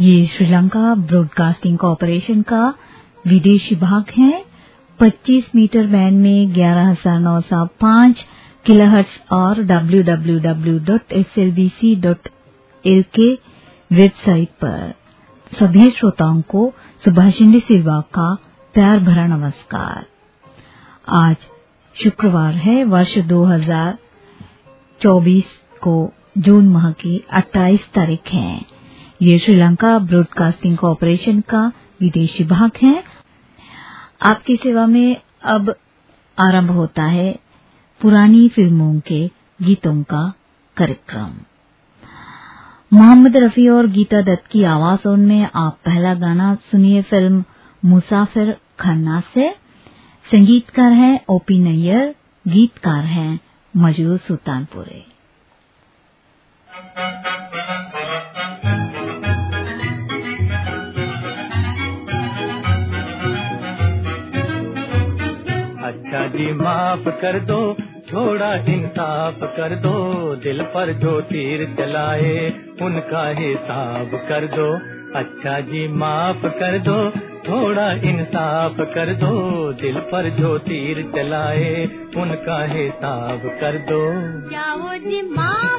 ये Sri Lanka broadcasting corporation का विदेशी भाग है। 25 मीटर बैंड में 11905 किलोहर्ट्ज और www.slbc.lk वेबसाइट पर। सभी श्रोताओं को सुभाषिंदी सिल्वा का प्यार भरा नमस्कार। आज शुक्रवार है, वर्ष 2024 को जून माह की 28 तारीख है। ये श्रीलंका ब्रॉडकास्टिंग कॉरपोरेशन का विदेशी भाग है। आपकी सेवा में अब आरंभ होता है पुरानी फ़िल्मों के गीतों का कार्यक्रम। मोहम्मद रफी और गीता दत्त की आवाजों में आप पहला गाना सुनिए, फ़िल्म मुसाफिर खन्ना से संगीतकार हैं ओपी नैयर, गीतकार हैं मजरू सुल्तानपुरे। अच्छा जी माफ़ कर दो, थोड़ा इंसाफ कर दो। दिल पर जो तीर चलाए, उनका हिसाब कर दो। अच्छा जी माफ़ कर दो, थोड़ा इंसाफ कर दो। दिल पर जो तीर चलाए, उनका हिसाब कर दो। जाओ जी माफ़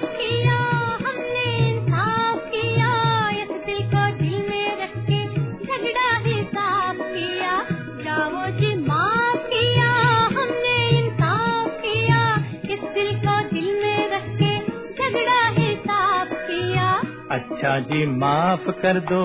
अच्छा जी, माफ़ कर दो।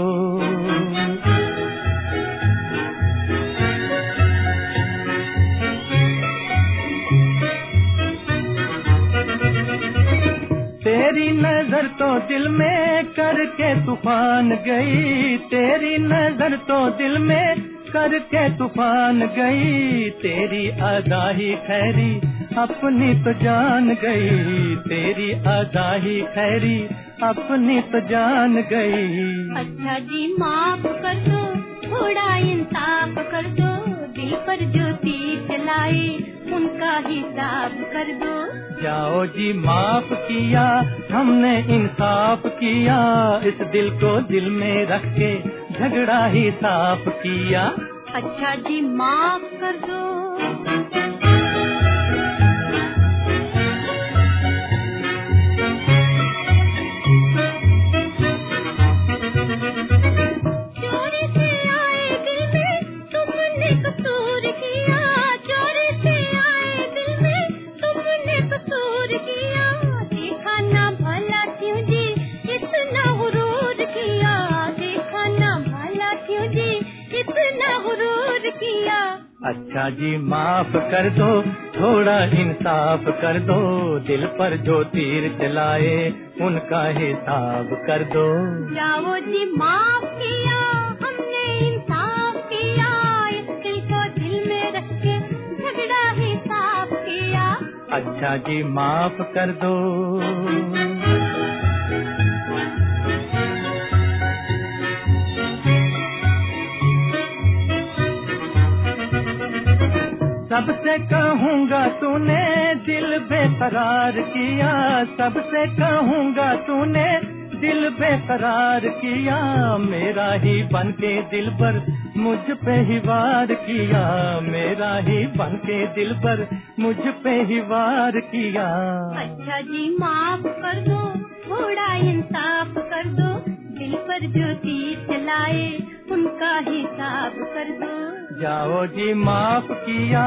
तेरी नज़र तो दिल में करके तूफ़ान गई, तेरी नज़र तो दिल में करके तूफ़ान गई, तेरी अदा ही खैरी अपनी तो जान गई तेरी अदा ही खैरी अपनी तो जान गई। अच्छा जी माफ़ कर दो थोड़ा इंसाफ कर दो दिल पर जो तीर चलाए उनका हिसाब कर दो। जाओ जी माफ़ किया हमने इंसाफ किया इस दिल को दिल में रख के झगड़ा ही साफ़ किया। अच्छा जी माफ़ कर दो। अच्छा जी माफ़ कर दो थोड़ा इंसाफ कर दो दिल पर जो तीर चलाए उनका हिसाब कर दो। जाओ जी माफ़ किया हमने इंसाफ किया इस दिल को दिल में रख के झगड़ा हिसाब किया। अच्छा जी माफ़ कर दो। सबसे कहूँगा तूने दिल बेकरार किया। सबसे कहूँगा तूने दिल बेकरार किया। मेरा ही बन के दिल पर मुझ पे ही वार किया। मेरा ही बन के दिल पर मुझ पे ही वार किया। अच्छा जी, माफ़ कर दो, थोड़ा इंसाफ कर दो। दिल पर जो तीर चलाए उनका हिसाब कर दो। जाओ जी माफ़ किया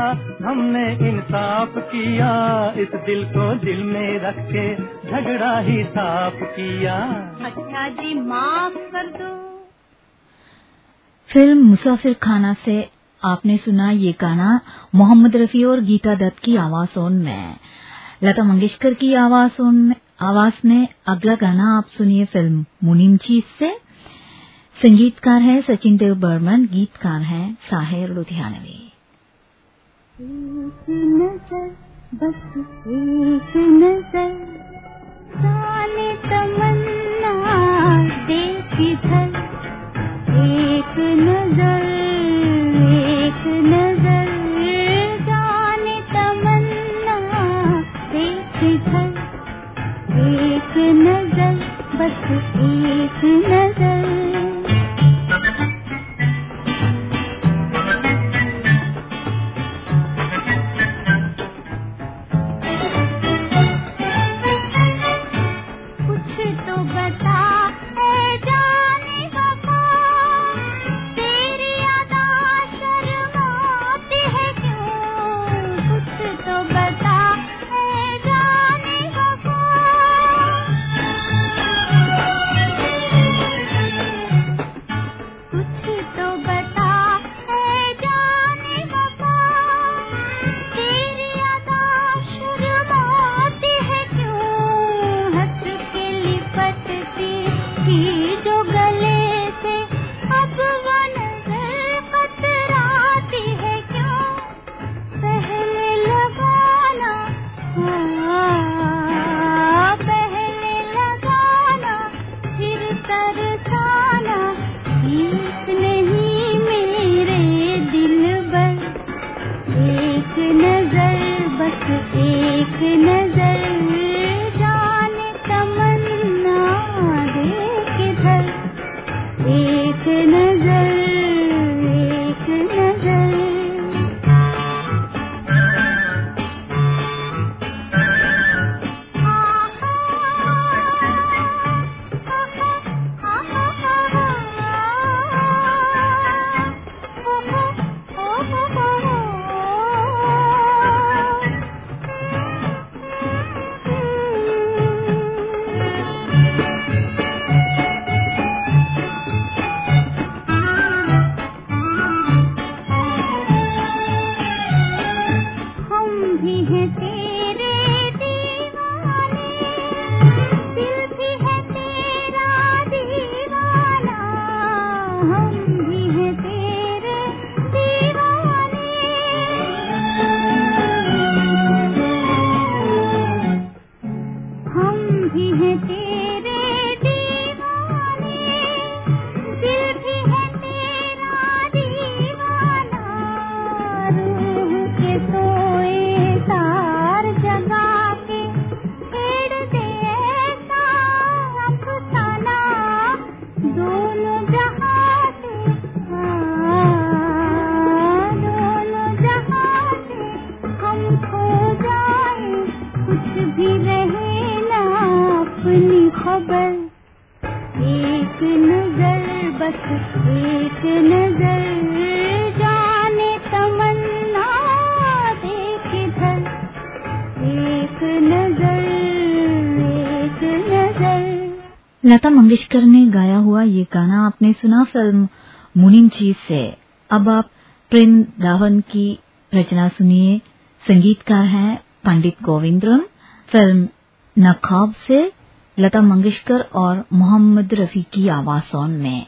हमने इंसाफ किया इस दिल को दिल में रख के झगड़ा ही साफ़ किया। अच्छा जी माफ़ कर दो। फ़िल्म मुसाफिर खाना से आपने सुना ये गाना मोहम्मद रफी और गीता दत्त की आवाजों में। लता मंगेशकर की आवाजों में आवाज़ में अगला गाना आप सुनिए फ़िल्म मुनीम चीज़ से। संगीतकार है सचिन देव बर्मन, गीतकार है साहिर लुधियानवी। एक नज़र तमन्ना एक नज़र एक नज़र तमन्ना एक नज़र, बस एक नज़र। लता मंगेशकर ने गाया हुआ ये गाना आपने सुना फ़िल्म मुनिम चीज़ से। अब आप प्रेम दावन की रचना सुनिए। संगीतकार हैं पंडित गोविंदरम। फ़िल्म नखाब से लता मंगेशकर और मोहम्मद रफी की आवासों में।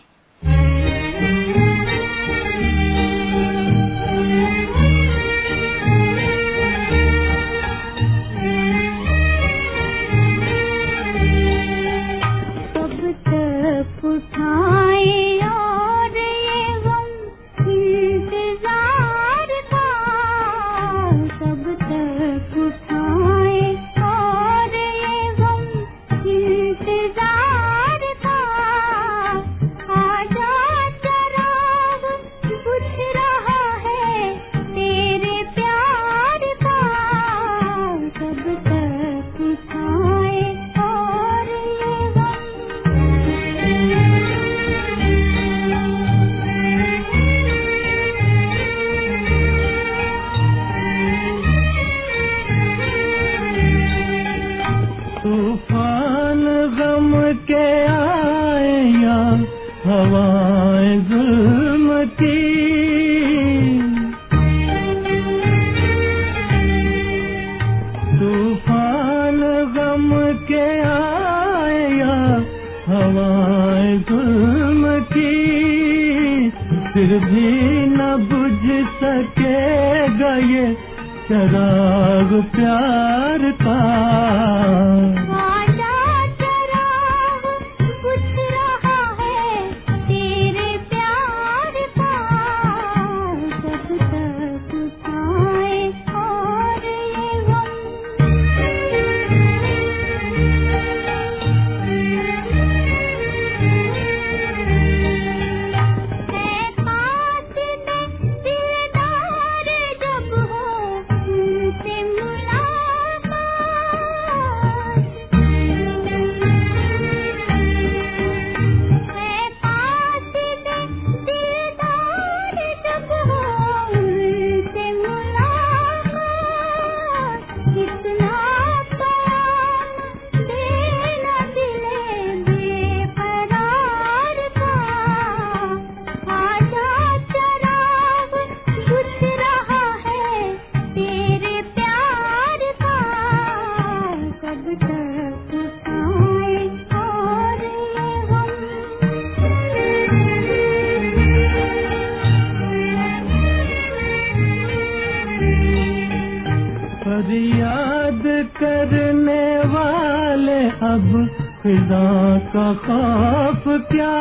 करने वाले अब फिजा का खौफ क्या?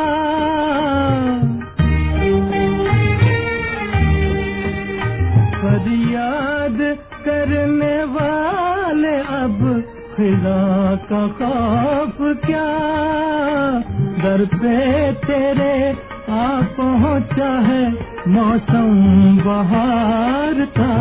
फरियाद करने वाले अब फिजा का खौफ क्या? दर पे तेरे आ पहुँचा है, मौसम बहार था।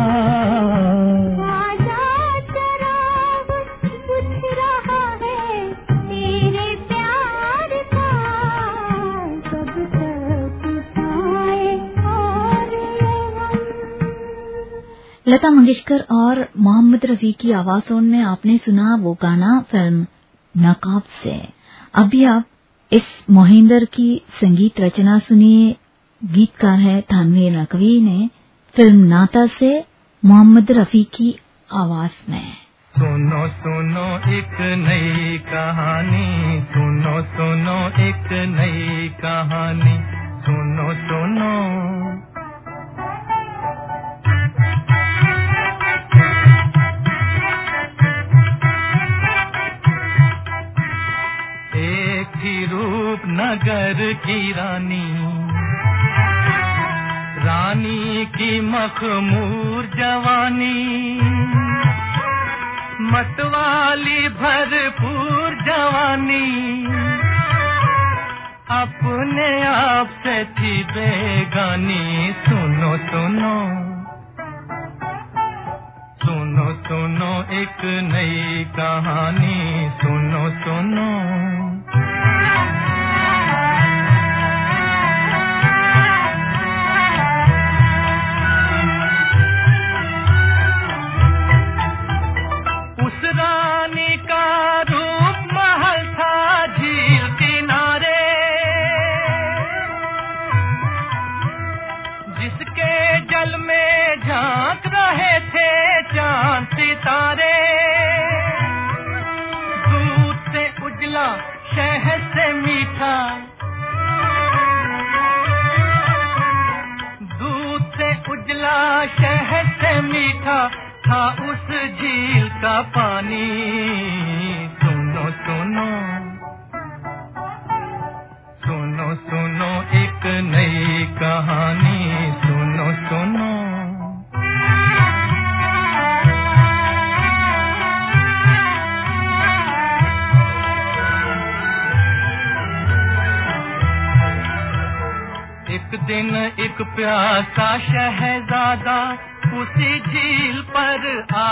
लता मंगेशकर और मोहम्मद रफी की आवाजों में आपने सुना वो गाना फ़िल्म नकाब से। अभी आप इस मोहिंदर की संगीत रचना सुनिए। गीतकार है थानवीर नकवी ने फ़िल्म नाता से मोहम्मद रफी की आवाज़ में। सुनो सुनो एक नई कहानी, सुनो सुनो एक नई कहानी, सुनो सुनो नगर की रानी। रानी की मखमूर जवानी। मतवाली भरपूर जवानी। अपने आप से थी बेगानी। सुनो सुनो। सुनो सुनो एक नई कहानी। सुनो सुनो।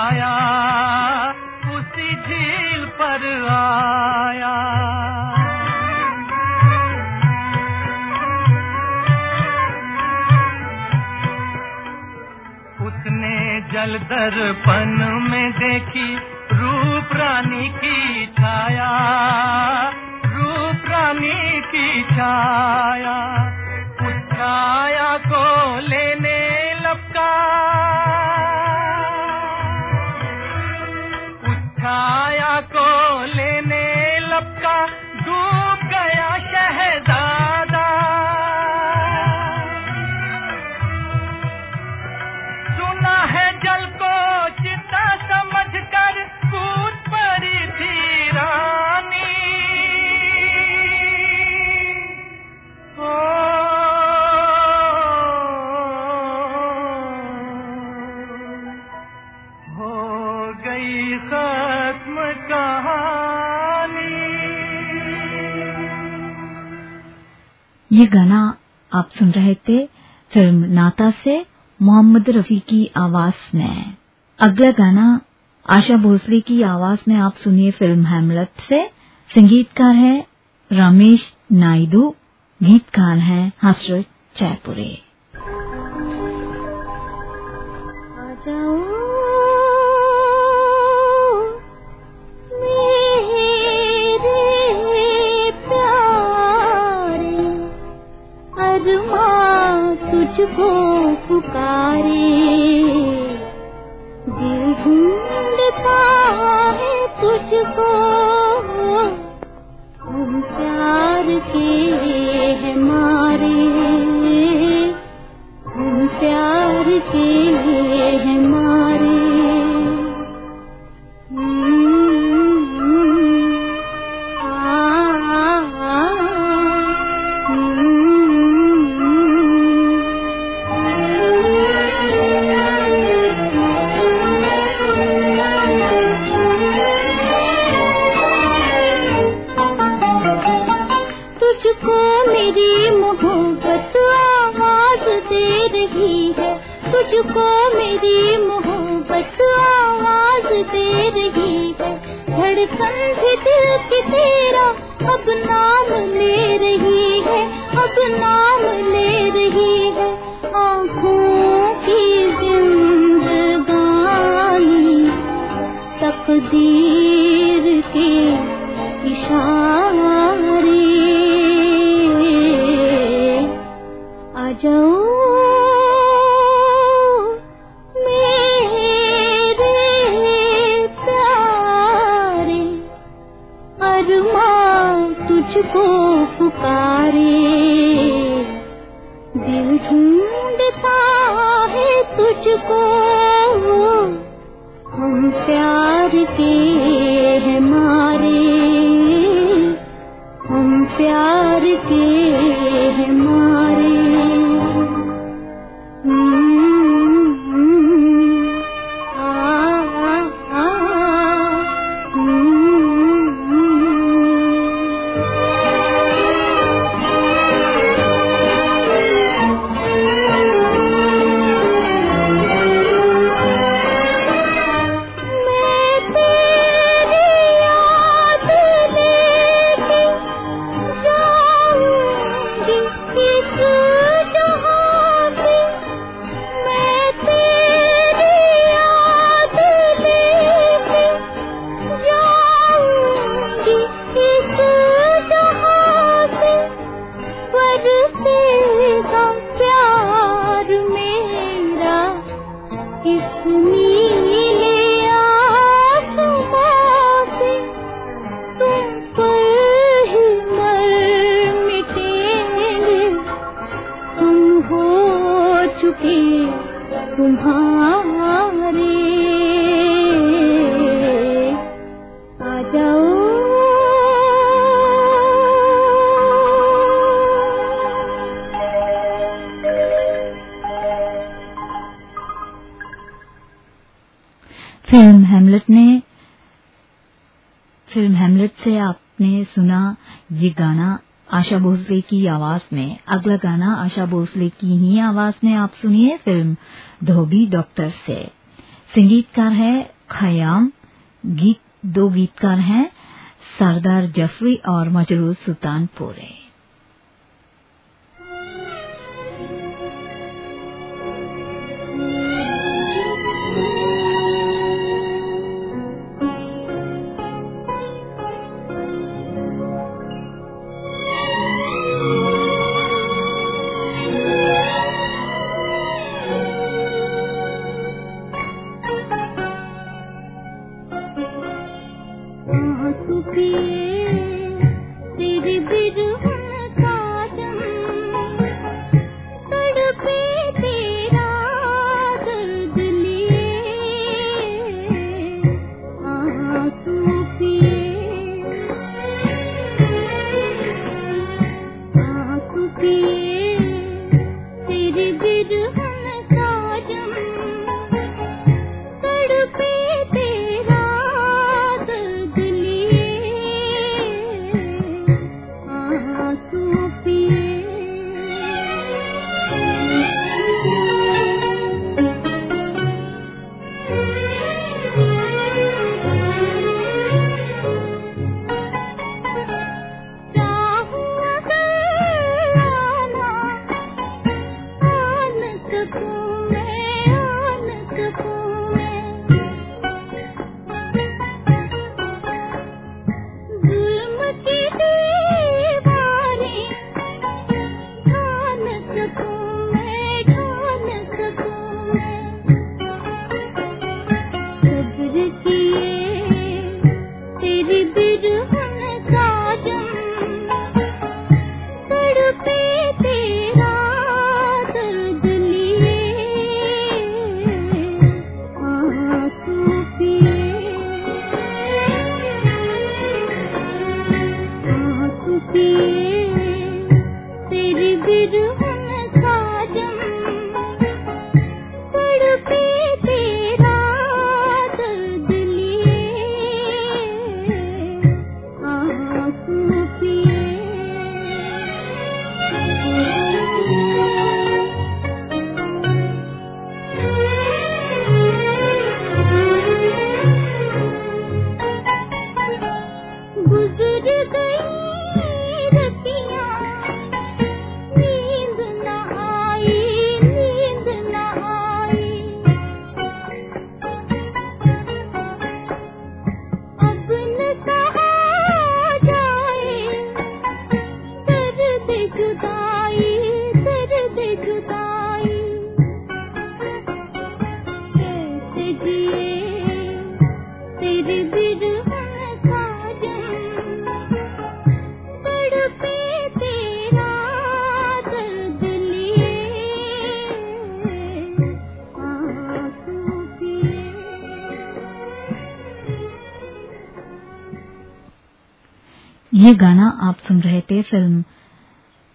आया, उसी झील पर आया। उसने जल दर्पण में देखी रूप रानी की छाया, रूप रानी की छाया। उस छाया को लेने खत्म कहानी। ये गाना आप सुन रहे थे फ़िल्म नाता से मोहम्मद रफी की आवाज़ में। अगला गाना आशा भोसले की आवाज़ में आप सुनिए फ़िल्म हेमलत से। संगीतकार है रमेश नायडू, गीतकार हैं हसरत जयपुरे। तुझको पुकारे। दिल ढूंढता है तुझको, हम प्यार के है मारे। हम प्यार के हैं ये गाना आशा भोसले की आवाज़ में, अगला गाना आशा भोसले की ही आवाज़ में आप सुनिए फ़िल्म धोबी डॉक्टर से। संगीतकार है खयाम, गीत, दो गीतकार हैं, सरदार जफरी और मजरूर सुल्तानपुरे। ये गाना आप सुन रहे थे फ़िल्म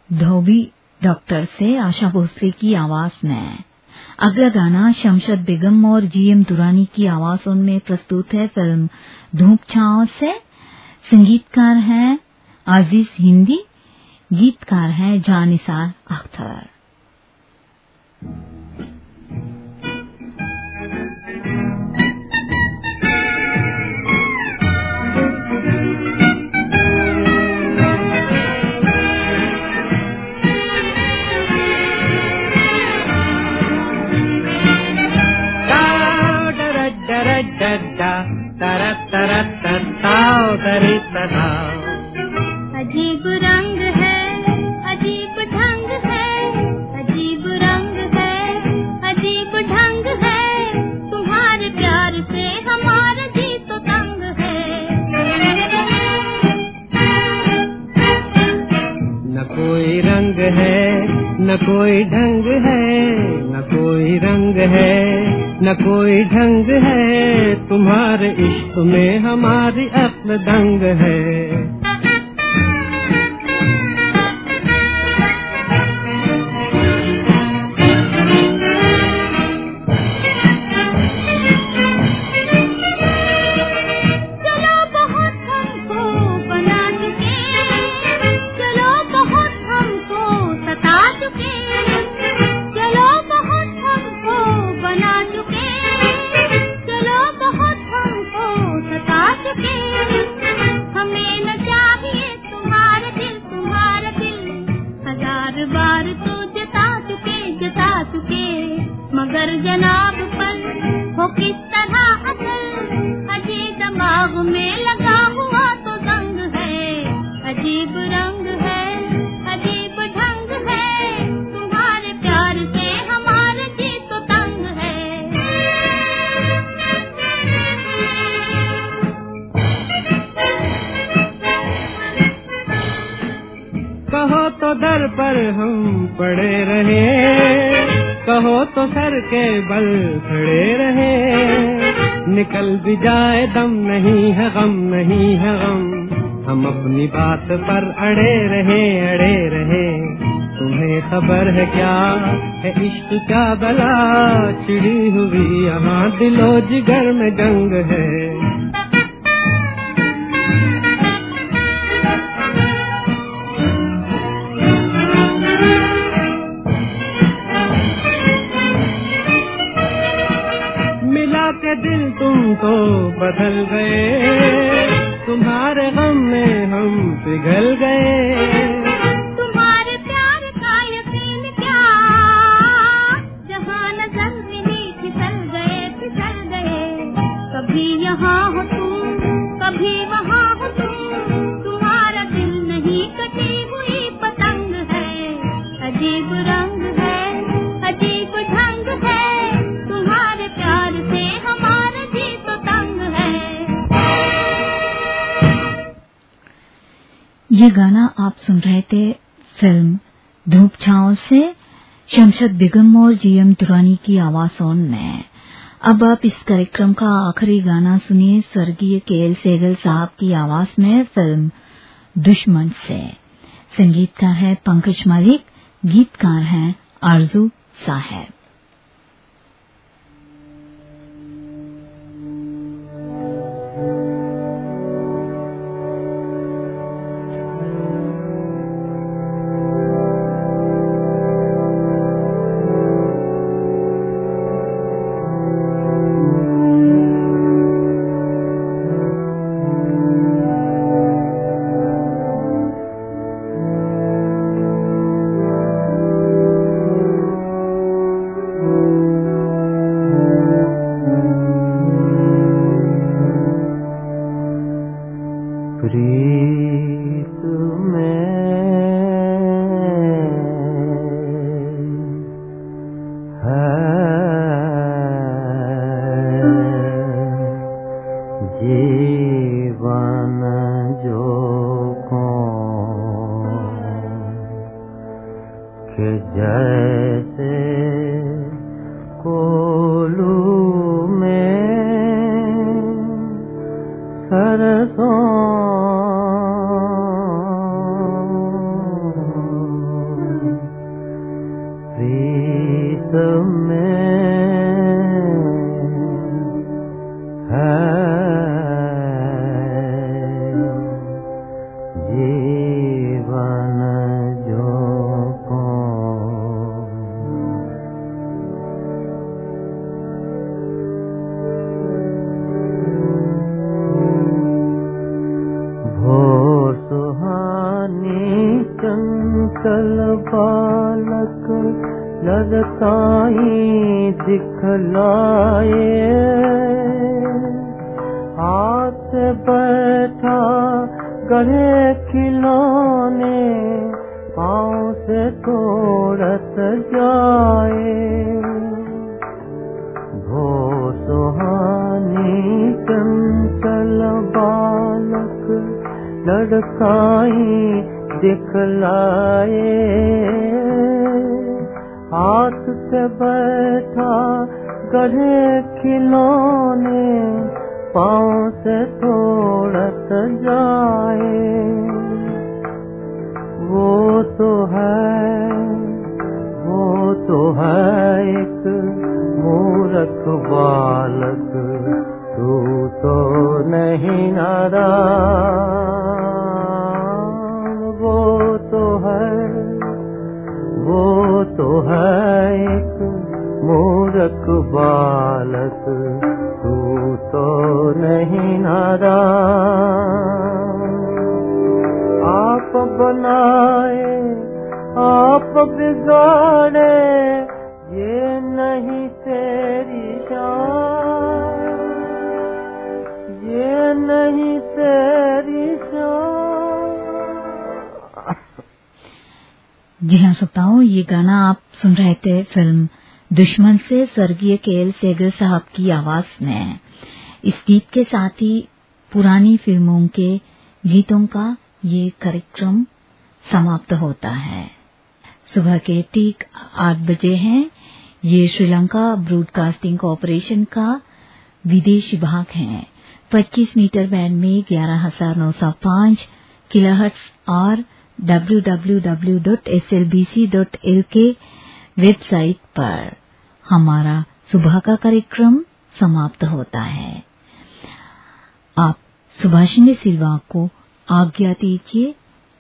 धोबी डॉक्टर से आशा भोसले की आवाज़ में। अगला गाना शमशद बेगम और जीएम दुरानी की आवाजों में प्रस्तुत है। फ़िल्म धूप छाओ से संगीतकार हैं आजीज हिंदी, गीतकार हैं जानिसार अख्तर में हमारी अक्ल दंग है। बात पर अड़े रहे अड़े रहे। तुम्हें खबर है क्या? है इश्क का बला। चिड़ी हुई यहाँ दिलो जिगर में जंग है। मिला के दिल तुम तो बदल गए। तुम्हारे गम में हम पिघल गए। तुम्हारे प्यार का यकीन क्या? जहाँ नज़र मिली फिसल गए फिसल गए। कभी यहाँ हो कभी वहाँ हो तुम। तुम्हारा दिल नहीं कटी हुई पतंग है, अजीब रंग ये गाना आप सुन रहे थे फ़िल्म धूप छाओ से शमशद बेगम और जीएम दुरानी की आवाजों में। अब आप इस कार्यक्रम का आखिरी गाना सुनिए स्वर्गीय के एल सेगल साहब की आवाज़ में फ़िल्म दुश्मन से। संगीतकार है पंकज मलिक, गीतकार हैं आरज़ू साहब। बाल बालक ललताई दिखलाए। हाथ बैठा गढ़े खिलौने, पाँव से तोड़त जाए। भो सुहानी चंचल बालक लड़काई दिखलाए। हाथ से बैठा गढ़े खिलौने, पाँव से तोड़त जाए। वो तो है, वो तो है एक मूर्ख बालक, तू तो नहीं नारा। जी फ़िल्म दुश्मन से स्वर्गीय के एल सेगर साहब की आवाज़ में। इस गीत के साथ ही पुरानी फ़िल्मों के गीतों का ये कार्यक्रम समाप्त होता है। सुबह के ठीक आठ बजे हैं। ये श्रीलंका ब्रॉडकास्टिंग कॉरपोरेशन का विदेशी भाग है। 25 मीटर बैंड में 11,905 किलोहर्ट्ज और www.slbc.lk वेबसाइट पर हमारा सुबह का कार्यक्रम समाप्त होता है। आप सुभाषिनी सिल्वा को आज्ञा दीजिए।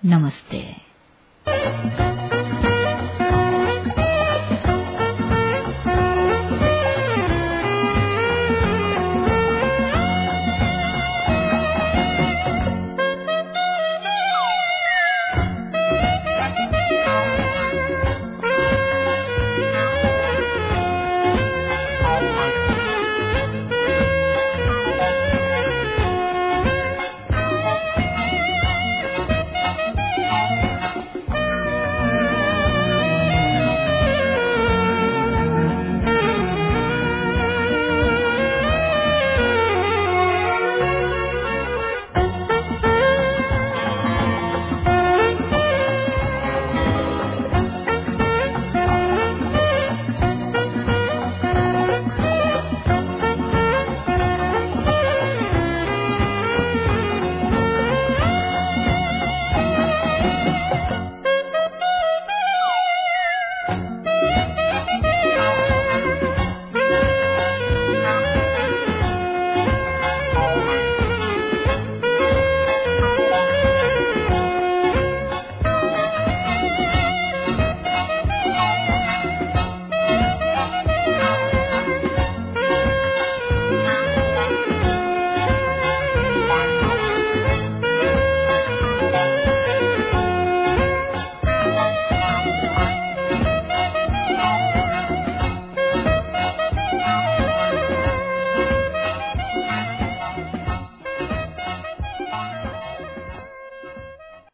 नमस्ते।